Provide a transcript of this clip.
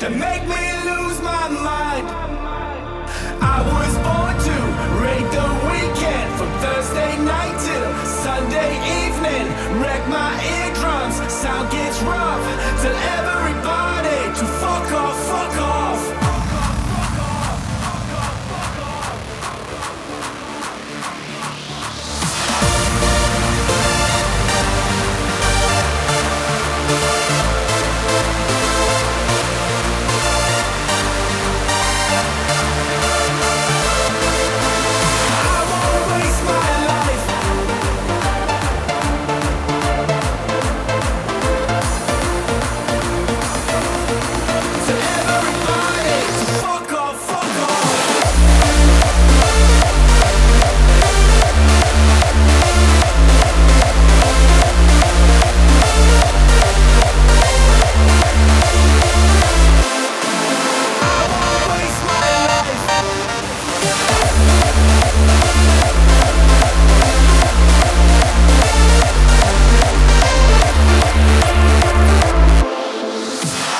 To make me lose my mind. I was born to raid the weekend from Thursday night till Sunday evening. Wreck my eardrums, sound gets rough till every